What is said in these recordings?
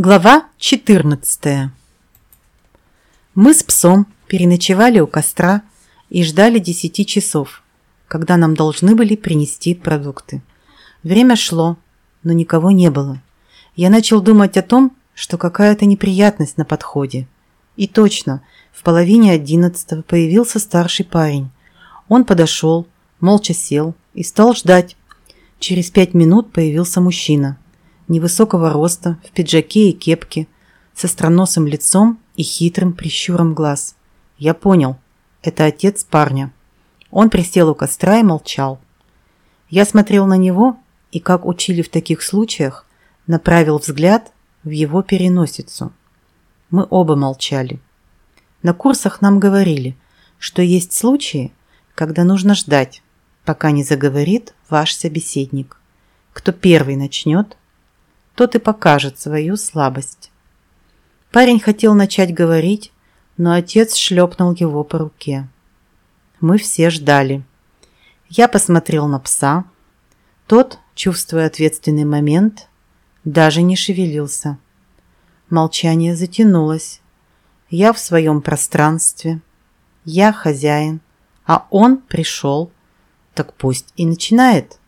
Глава 14 Мы с псом переночевали у костра и ждали 10 часов, когда нам должны были принести продукты. Время шло, но никого не было. Я начал думать о том, что какая-то неприятность на подходе. И точно, в половине одиннадцатого появился старший парень. Он подошел, молча сел и стал ждать. Через пять минут появился мужчина – невысокого роста, в пиджаке и кепке, со странносым лицом и хитрым прищуром глаз. Я понял, это отец парня. Он присел у костра и молчал. Я смотрел на него и, как учили в таких случаях, направил взгляд в его переносицу. Мы оба молчали. На курсах нам говорили, что есть случаи, когда нужно ждать, пока не заговорит ваш собеседник. Кто первый начнет, тот и покажет свою слабость. Парень хотел начать говорить, но отец шлепнул его по руке. Мы все ждали. Я посмотрел на пса. Тот, чувствуя ответственный момент, даже не шевелился. Молчание затянулось. Я в своем пространстве. Я хозяин, а он пришел. Так пусть и начинает.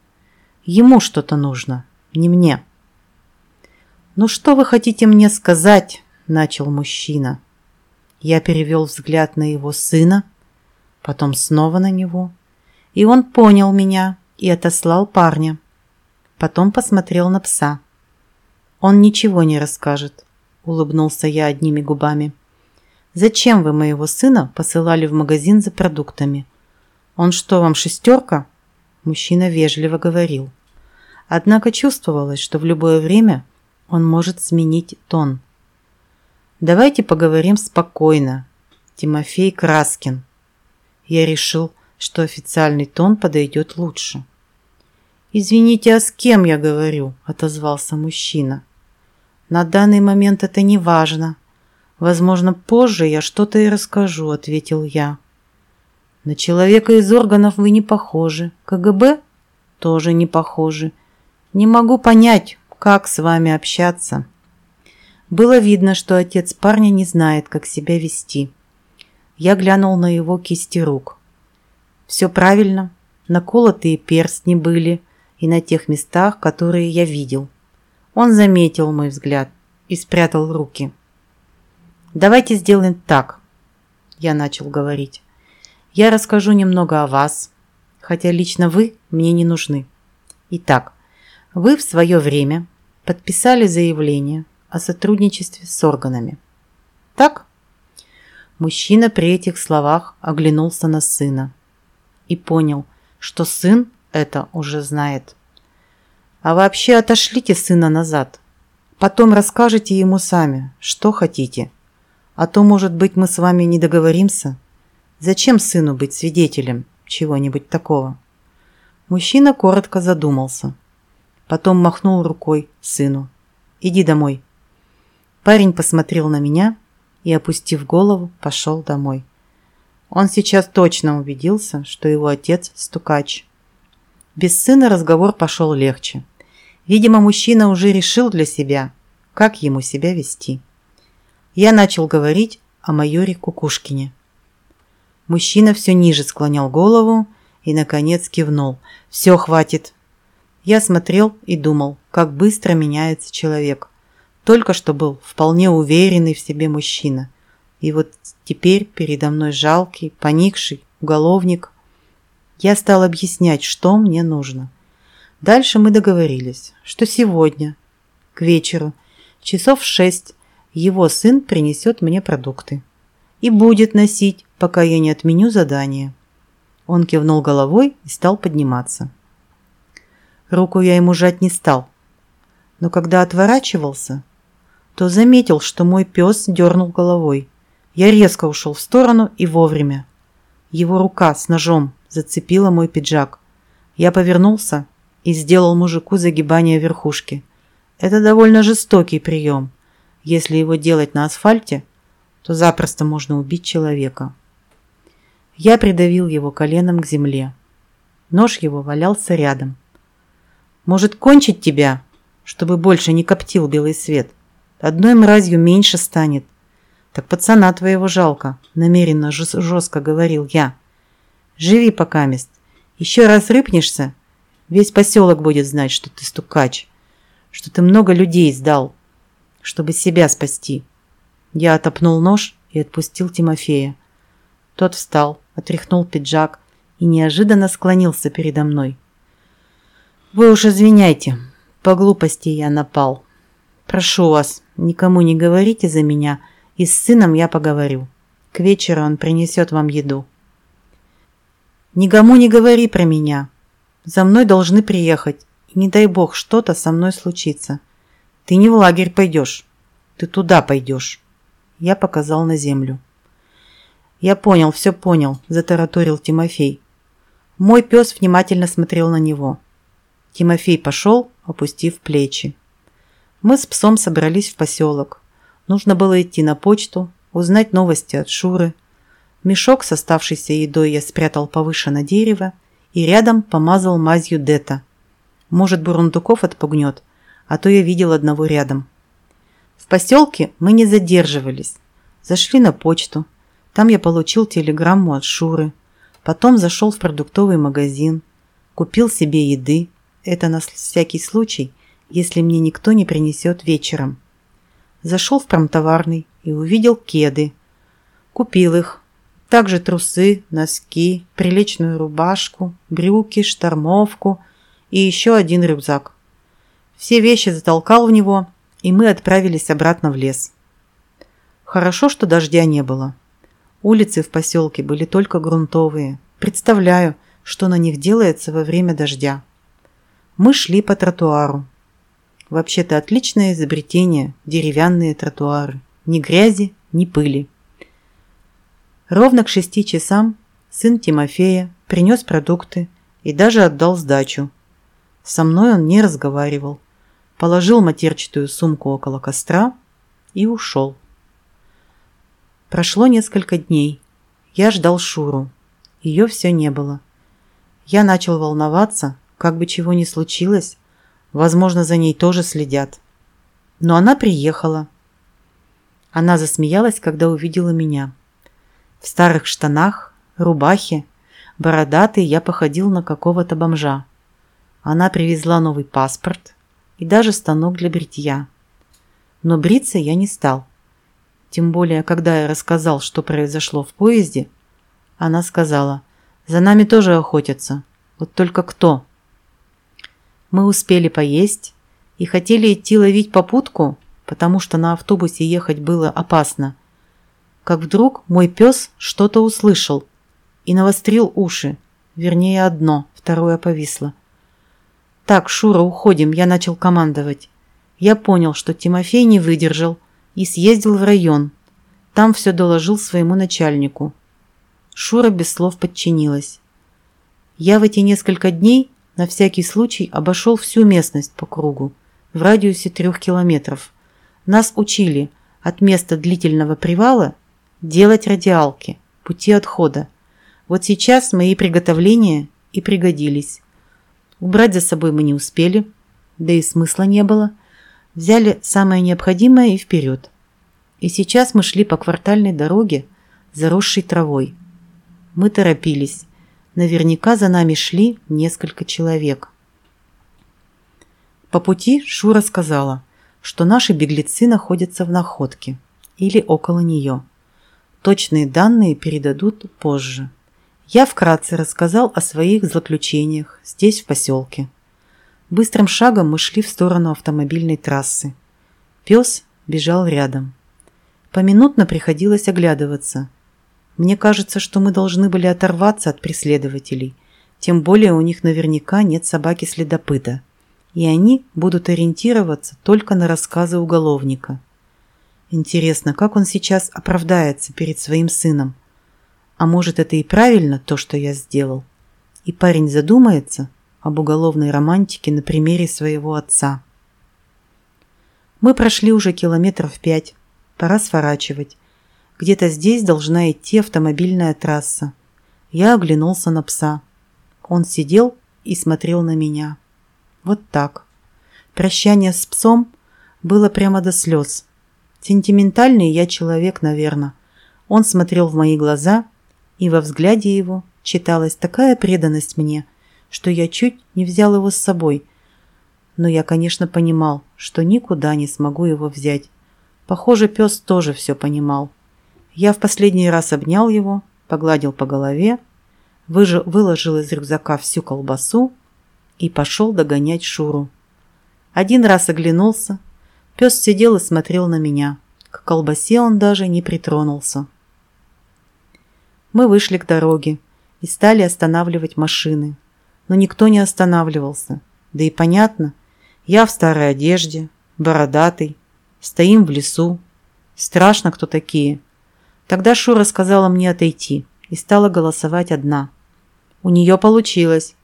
Ему что-то нужно, не мне. «Ну что вы хотите мне сказать?» – начал мужчина. Я перевел взгляд на его сына, потом снова на него. И он понял меня и отослал парня. Потом посмотрел на пса. «Он ничего не расскажет», – улыбнулся я одними губами. «Зачем вы моего сына посылали в магазин за продуктами? Он что, вам шестерка?» Мужчина вежливо говорил. Однако чувствовалось, что в любое время он может сменить тон. Давайте поговорим спокойно. Тимофей Краскин. Я решил, что официальный тон подойдет лучше. «Извините, а с кем я говорю?» – отозвался мужчина. «На данный момент это не важно. Возможно, позже я что-то и расскажу», – ответил я. «На человека из органов вы не похожи. КГБ? Тоже не похожи. Не могу понять, как с вами общаться. Было видно, что отец парня не знает, как себя вести. Я глянул на его кисти рук. Все правильно, наколотые перстни были и на тех местах, которые я видел. Он заметил мой взгляд и спрятал руки. «Давайте сделаем так», – я начал говорить. «Я расскажу немного о вас, хотя лично вы мне не нужны. Итак, вы в свое время подписали заявление о сотрудничестве с органами. Так? Мужчина при этих словах оглянулся на сына и понял, что сын это уже знает. А вообще отошлите сына назад. Потом расскажете ему сами, что хотите. А то, может быть, мы с вами не договоримся. Зачем сыну быть свидетелем чего-нибудь такого? Мужчина коротко задумался – Потом махнул рукой сыну. «Иди домой». Парень посмотрел на меня и, опустив голову, пошел домой. Он сейчас точно убедился, что его отец – стукач. Без сына разговор пошел легче. Видимо, мужчина уже решил для себя, как ему себя вести. Я начал говорить о майоре Кукушкине. Мужчина все ниже склонял голову и, наконец, кивнул. «Все, хватит. Я смотрел и думал, как быстро меняется человек. Только что был вполне уверенный в себе мужчина. И вот теперь передо мной жалкий, поникший уголовник. Я стал объяснять, что мне нужно. Дальше мы договорились, что сегодня, к вечеру, часов в шесть, его сын принесет мне продукты. И будет носить, пока я не отменю задание. Он кивнул головой и стал подниматься. Руку я ему жать не стал. Но когда отворачивался, то заметил, что мой пес дернул головой. Я резко ушел в сторону и вовремя. Его рука с ножом зацепила мой пиджак. Я повернулся и сделал мужику загибание верхушки. Это довольно жестокий прием. Если его делать на асфальте, то запросто можно убить человека. Я придавил его коленом к земле. Нож его валялся рядом. Может, кончить тебя, чтобы больше не коптил белый свет? Одной мразью меньше станет. Так пацана твоего жалко, намеренно жестко говорил я. Живи пока мест. Еще раз рыпнешься, весь поселок будет знать, что ты стукач, что ты много людей сдал, чтобы себя спасти. Я отопнул нож и отпустил Тимофея. Тот встал, отряхнул пиджак и неожиданно склонился передо мной. «Вы уж извиняйте, по глупости я напал. Прошу вас, никому не говорите за меня, и с сыном я поговорю. К вечеру он принесет вам еду». «Никому не говори про меня. За мной должны приехать, и не дай бог что-то со мной случится. Ты не в лагерь пойдешь, ты туда пойдешь». Я показал на землю. «Я понял, все понял», – затараторил Тимофей. Мой пес внимательно смотрел на него. Тимофей пошел, опустив плечи. Мы с псом собрались в поселок. Нужно было идти на почту, узнать новости от Шуры. Мешок с оставшейся едой я спрятал повыше на дерево и рядом помазал мазью Дета. Может, Бурундуков отпугнет, а то я видел одного рядом. В поселке мы не задерживались. Зашли на почту. Там я получил телеграмму от Шуры. Потом зашел в продуктовый магазин. Купил себе еды. Это на всякий случай, если мне никто не принесет вечером. Зашел в промтоварный и увидел кеды. Купил их. Также трусы, носки, приличную рубашку, брюки, штормовку и еще один рюкзак. Все вещи затолкал в него – и мы отправились обратно в лес. Хорошо, что дождя не было. Улицы в поселке были только грунтовые. Представляю, что на них делается во время дождя. Мы шли по тротуару. Вообще-то отличное изобретение – деревянные тротуары. Ни грязи, ни пыли. Ровно к шести часам сын Тимофея принес продукты и даже отдал сдачу. Со мной он не разговаривал положил матерчатую сумку около костра и ушел. Прошло несколько дней. Я ждал Шуру. Ее все не было. Я начал волноваться, как бы чего ни случилось. Возможно, за ней тоже следят. Но она приехала. Она засмеялась, когда увидела меня. В старых штанах, рубахе, бородатый я походил на какого-то бомжа. Она привезла новый паспорт – и даже станок для бритья. Но бриться я не стал. Тем более, когда я рассказал, что произошло в поезде, она сказала, «За нами тоже охотятся. Вот только кто?» Мы успели поесть и хотели идти ловить попутку, потому что на автобусе ехать было опасно. Как вдруг мой пес что-то услышал и навострил уши, вернее одно, второе повисло. «Так, Шура, уходим», я начал командовать. Я понял, что Тимофей не выдержал и съездил в район. Там все доложил своему начальнику. Шура без слов подчинилась. Я в эти несколько дней на всякий случай обошел всю местность по кругу, в радиусе трех километров. Нас учили от места длительного привала делать радиалки, пути отхода. Вот сейчас мои приготовления и пригодились. Убрать за собой мы не успели, да и смысла не было. Взяли самое необходимое и вперед. И сейчас мы шли по квартальной дороге, заросшей травой. Мы торопились. Наверняка за нами шли несколько человек. По пути Шура сказала, что наши беглецы находятся в находке или около нее. Точные данные передадут позже. Я вкратце рассказал о своих заключениях здесь, в поселке. Быстрым шагом мы шли в сторону автомобильной трассы. Пес бежал рядом. Поминутно приходилось оглядываться. Мне кажется, что мы должны были оторваться от преследователей, тем более у них наверняка нет собаки-следопыта, и они будут ориентироваться только на рассказы уголовника. Интересно, как он сейчас оправдается перед своим сыном? А может, это и правильно, то, что я сделал? И парень задумается об уголовной романтике на примере своего отца. Мы прошли уже километров пять. Пора сворачивать. Где-то здесь должна идти автомобильная трасса. Я оглянулся на пса. Он сидел и смотрел на меня. Вот так. Прощание с псом было прямо до слез. Сентиментальный я человек, наверное. Он смотрел в мои глаза, и во взгляде его читалась такая преданность мне, что я чуть не взял его с собой. Но я, конечно, понимал, что никуда не смогу его взять. Похоже, пес тоже все понимал. Я в последний раз обнял его, погладил по голове, выложил из рюкзака всю колбасу и пошел догонять Шуру. Один раз оглянулся. Пес сидел и смотрел на меня. К колбасе он даже не притронулся. Мы вышли к дороге и стали останавливать машины. Но никто не останавливался. Да и понятно, я в старой одежде, бородатый, стоим в лесу. Страшно, кто такие. Тогда Шура сказала мне отойти и стала голосовать одна. У нее получилось,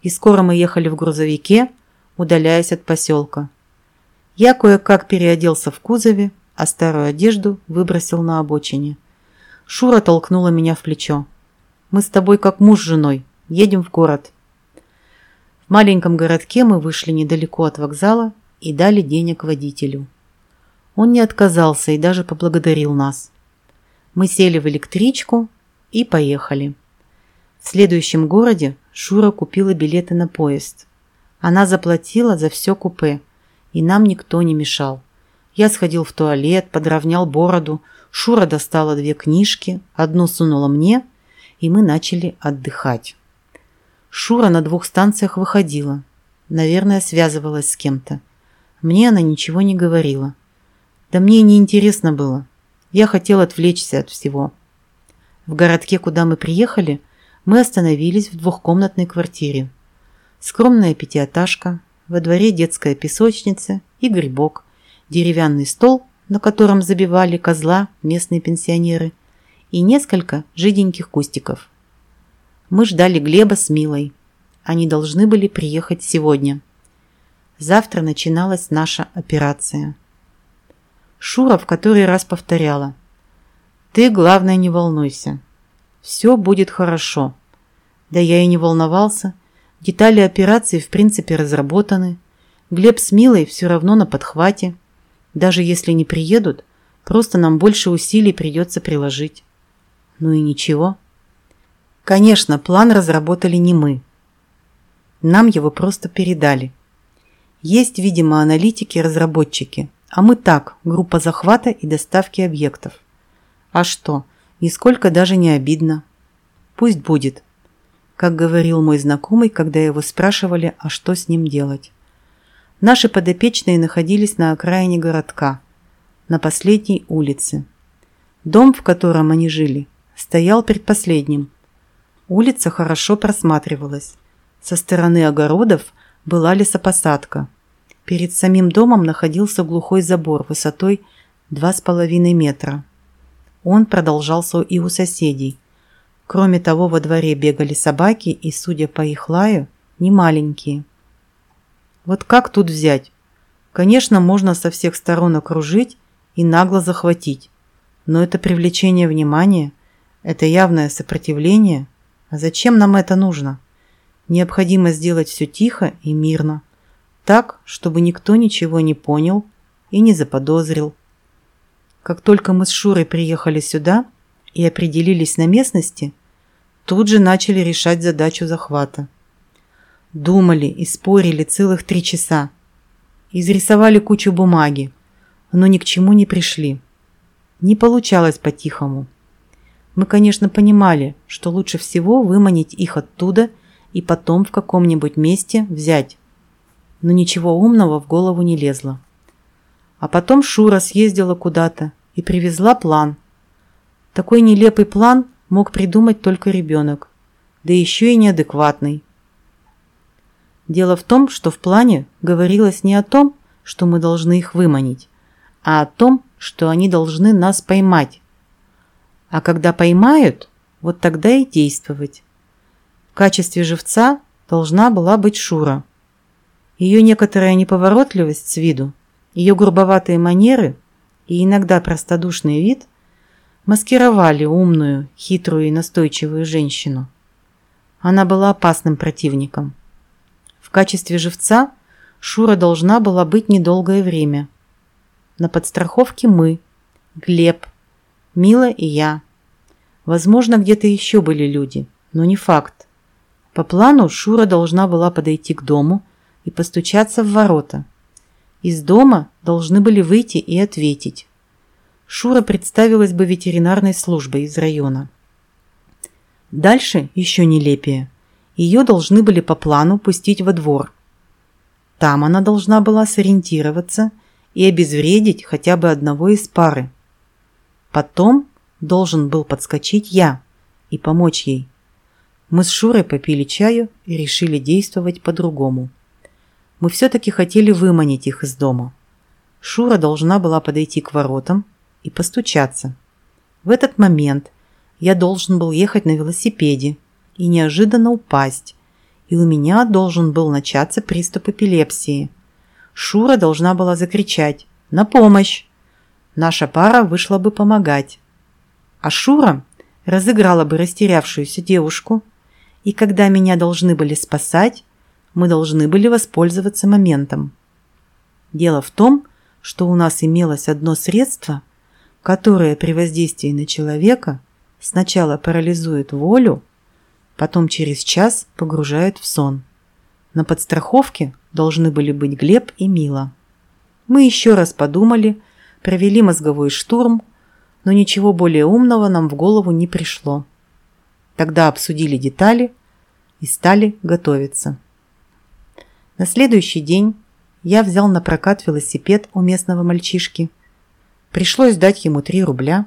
и скоро мы ехали в грузовике, удаляясь от поселка. Я кое-как переоделся в кузове, а старую одежду выбросил на обочине. Шура толкнула меня в плечо. «Мы с тобой как муж с женой. Едем в город». В маленьком городке мы вышли недалеко от вокзала и дали денег водителю. Он не отказался и даже поблагодарил нас. Мы сели в электричку и поехали. В следующем городе Шура купила билеты на поезд. Она заплатила за все купе, и нам никто не мешал. Я сходил в туалет, подровнял бороду, Шура достала две книжки, одну сунула мне, и мы начали отдыхать. Шура на двух станциях выходила. Наверное, связывалась с кем-то. Мне она ничего не говорила. Да мне и не интересно было. Я хотел отвлечься от всего. В городке, куда мы приехали, мы остановились в двухкомнатной квартире. Скромная пятиэтажка, во дворе детская песочница и грибок, деревянный стол, на котором забивали козла местные пенсионеры, и несколько жиденьких кустиков. Мы ждали Глеба с Милой. Они должны были приехать сегодня. Завтра начиналась наша операция. Шура в который раз повторяла. «Ты, главное, не волнуйся. Все будет хорошо». Да я и не волновался. Детали операции в принципе разработаны. Глеб с Милой все равно на подхвате. Даже если не приедут, просто нам больше усилий придется приложить. Ну и ничего. Конечно, план разработали не мы. Нам его просто передали. Есть, видимо, аналитики-разработчики – а мы так, группа захвата и доставки объектов. А что, нисколько даже не обидно. Пусть будет. Как говорил мой знакомый, когда его спрашивали, а что с ним делать. Наши подопечные находились на окраине городка, на последней улице. Дом, в котором они жили, стоял предпоследним. Улица хорошо просматривалась. Со стороны огородов была лесопосадка – Перед самим домом находился глухой забор высотой 2,5 метра. Он продолжался и у соседей. Кроме того, во дворе бегали собаки и, судя по их лаю, не маленькие. Вот как тут взять? Конечно, можно со всех сторон окружить и нагло захватить. Но это привлечение внимания, это явное сопротивление. А зачем нам это нужно? Необходимо сделать все тихо и мирно так, чтобы никто ничего не понял и не заподозрил. Как только мы с Шурой приехали сюда и определились на местности, тут же начали решать задачу захвата. Думали и спорили целых три часа. Изрисовали кучу бумаги, но ни к чему не пришли. Не получалось по-тихому. Мы, конечно, понимали, что лучше всего выманить их оттуда и потом в каком-нибудь месте взять но ничего умного в голову не лезло. А потом Шура съездила куда-то и привезла план. Такой нелепый план мог придумать только ребенок, да еще и неадекватный. Дело в том, что в плане говорилось не о том, что мы должны их выманить, а о том, что они должны нас поймать. А когда поймают, вот тогда и действовать. В качестве живца должна была быть Шура – ее некоторая неповоротливость с виду, ее грубоватые манеры и иногда простодушный вид маскировали умную, хитрую и настойчивую женщину. Она была опасным противником. В качестве живца Шура должна была быть недолгое время. На подстраховке мы, Глеб, Мила и я. Возможно, где-то еще были люди, но не факт. По плану Шура должна была подойти к дому и постучаться в ворота. Из дома должны были выйти и ответить. Шура представилась бы ветеринарной службой из района. Дальше еще нелепее. Ее должны были по плану пустить во двор. Там она должна была сориентироваться и обезвредить хотя бы одного из пары. Потом должен был подскочить я и помочь ей. Мы с Шурой попили чаю и решили действовать по-другому. Мы все-таки хотели выманить их из дома. Шура должна была подойти к воротам и постучаться. В этот момент я должен был ехать на велосипеде и неожиданно упасть, и у меня должен был начаться приступ эпилепсии. Шура должна была закричать «На помощь!». Наша пара вышла бы помогать. А Шура разыграла бы растерявшуюся девушку, и когда меня должны были спасать, мы должны были воспользоваться моментом. Дело в том, что у нас имелось одно средство, которое при воздействии на человека сначала парализует волю, потом через час погружает в сон. На подстраховке должны были быть Глеб и Мила. Мы еще раз подумали, провели мозговой штурм, но ничего более умного нам в голову не пришло. Тогда обсудили детали и стали готовиться. На следующий день я взял на прокат велосипед у местного мальчишки. Пришлось дать ему 3 рубля.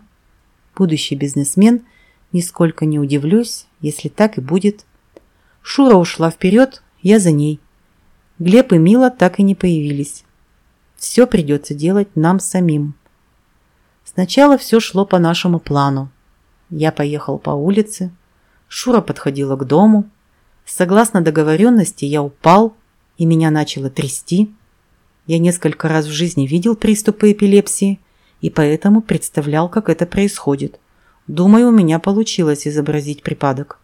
Будущий бизнесмен, нисколько не удивлюсь, если так и будет. Шура ушла вперед, я за ней. Глеб и Мила так и не появились. Все придется делать нам самим. Сначала все шло по нашему плану. Я поехал по улице, Шура подходила к дому. Согласно договоренности, я упал, и меня начало трясти. Я несколько раз в жизни видел приступы эпилепсии, и поэтому представлял, как это происходит. Думаю, у меня получилось изобразить припадок.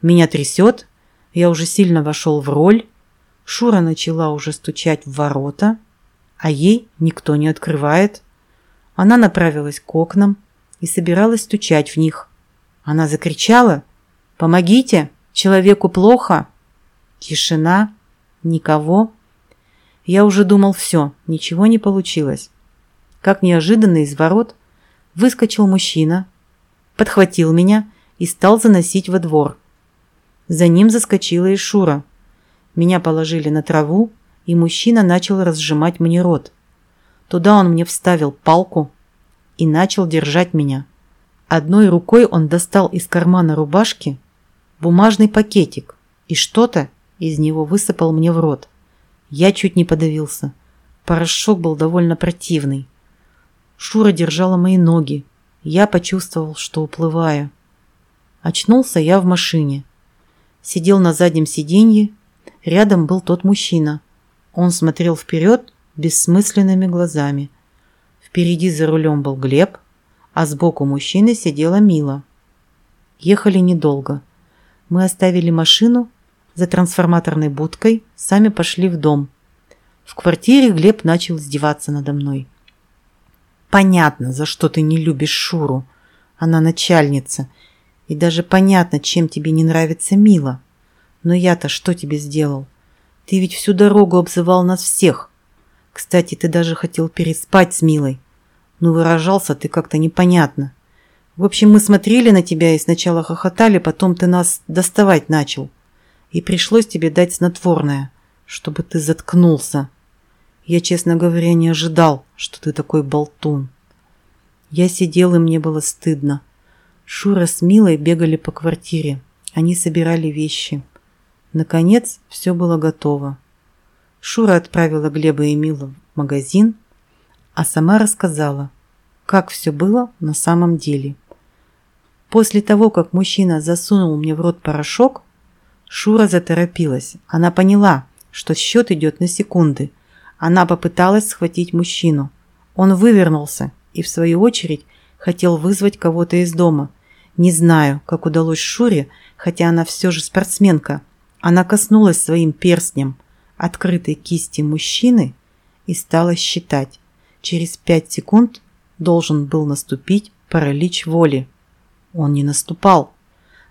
Меня трясет, я уже сильно вошел в роль. Шура начала уже стучать в ворота, а ей никто не открывает. Она направилась к окнам и собиралась стучать в них. Она закричала «Помогите! Человеку плохо!» Тишина, никого. Я уже думал все, ничего не получилось. Как неожиданно из ворот выскочил мужчина, подхватил меня и стал заносить во двор. За ним заскочила и Шура. Меня положили на траву, и мужчина начал разжимать мне рот. Туда он мне вставил палку и начал держать меня. Одной рукой он достал из кармана рубашки бумажный пакетик и что-то из него высыпал мне в рот. Я чуть не подавился. Порошок был довольно противный. Шура держала мои ноги. Я почувствовал, что уплываю. Очнулся я в машине. Сидел на заднем сиденье. Рядом был тот мужчина. Он смотрел вперед бессмысленными глазами. Впереди за рулем был Глеб, а сбоку мужчины сидела Мила. Ехали недолго. Мы оставили машину за трансформаторной будкой, сами пошли в дом. В квартире Глеб начал издеваться надо мной. «Понятно, за что ты не любишь Шуру. Она начальница. И даже понятно, чем тебе не нравится Мила. Но я-то что тебе сделал? Ты ведь всю дорогу обзывал нас всех. Кстати, ты даже хотел переспать с Милой. Но выражался ты как-то непонятно. В общем, мы смотрели на тебя и сначала хохотали, потом ты нас доставать начал. И пришлось тебе дать снотворное, чтобы ты заткнулся. Я, честно говоря, не ожидал, что ты такой болтун. Я сидел, и мне было стыдно. Шура с Милой бегали по квартире. Они собирали вещи. Наконец, все было готово. Шура отправила Глеба и Милу в магазин, а сама рассказала, как все было на самом деле. После того, как мужчина засунул мне в рот порошок, Шура заторопилась. Она поняла, что счет идет на секунды. Она попыталась схватить мужчину. Он вывернулся и, в свою очередь, хотел вызвать кого-то из дома. Не знаю, как удалось Шуре, хотя она все же спортсменка. Она коснулась своим перстнем открытой кисти мужчины и стала считать. Через пять секунд должен был наступить паралич воли. Он не наступал.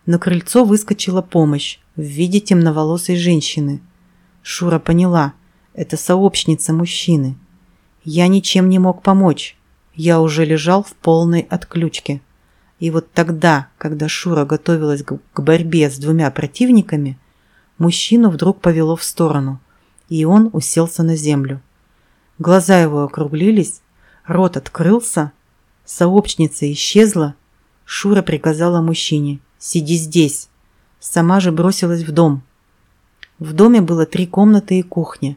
На крыльцо выскочила помощь в виде темноволосой женщины. Шура поняла, это сообщница мужчины. Я ничем не мог помочь. Я уже лежал в полной отключке. И вот тогда, когда Шура готовилась к борьбе с двумя противниками, мужчину вдруг повело в сторону, и он уселся на землю. Глаза его округлились, рот открылся, сообщница исчезла. Шура приказала мужчине «Сиди здесь». Сама же бросилась в дом. В доме было три комнаты и кухня.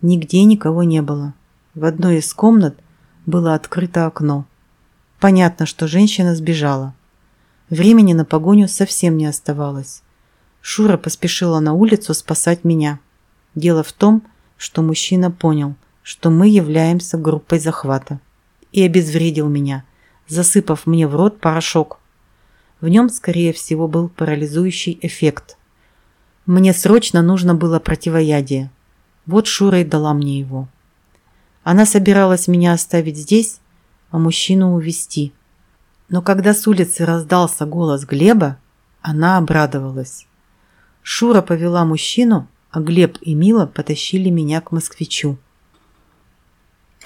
Нигде никого не было. В одной из комнат было открыто окно. Понятно, что женщина сбежала. Времени на погоню совсем не оставалось. Шура поспешила на улицу спасать меня. Дело в том, что мужчина понял, что мы являемся группой захвата и обезвредил меня, засыпав мне в рот порошок. В нем, скорее всего, был парализующий эффект. Мне срочно нужно было противоядие. Вот Шура и дала мне его. Она собиралась меня оставить здесь, а мужчину увести. Но когда с улицы раздался голос Глеба, она обрадовалась. Шура повела мужчину, а Глеб и Мила потащили меня к москвичу.